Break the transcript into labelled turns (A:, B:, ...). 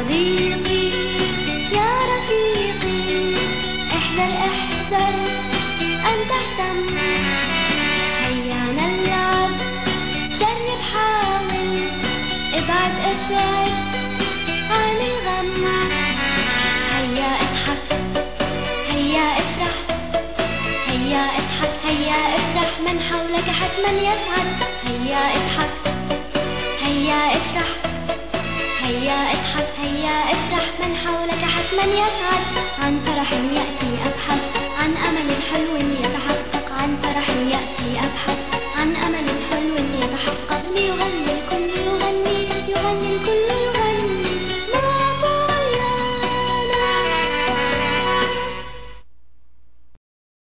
A: صديقي يا رفيقي احذر احذر أن تهتم. هيا نلعب جرب حاول ابعد ابعد عن الغم. هيا اضحك هيا افرح هيا اضحك هيا افرح من حولك حتما يسعد. هيا اضحك هيا افرح. هيا اضحك هيا افرح من حولك حتما يسعد. عن فرح يأتي أبحث عن أمل حلو يتحقق. عن فرح يأتي أبحث عن أمل حلو يتحقق. ليغني الكل يغني يغني الكل.